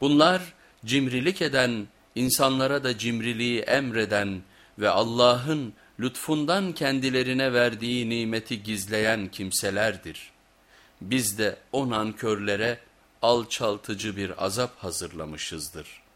Bunlar cimrilik eden, insanlara da cimriliği emreden ve Allah'ın lütfundan kendilerine verdiği nimeti gizleyen kimselerdir. Biz de o nankörlere alçaltıcı bir azap hazırlamışızdır.''